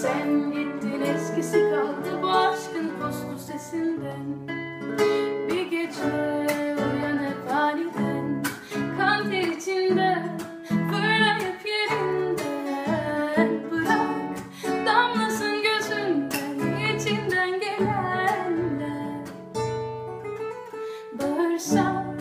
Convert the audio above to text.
Sen gittin eskisi kaldı bu aşkın postu sesinden. Bir gece uyan hep aniden Kan ter içinde fırlayıp yerinden. Bırak damlasın gözünden içinden gelenler Bağırsak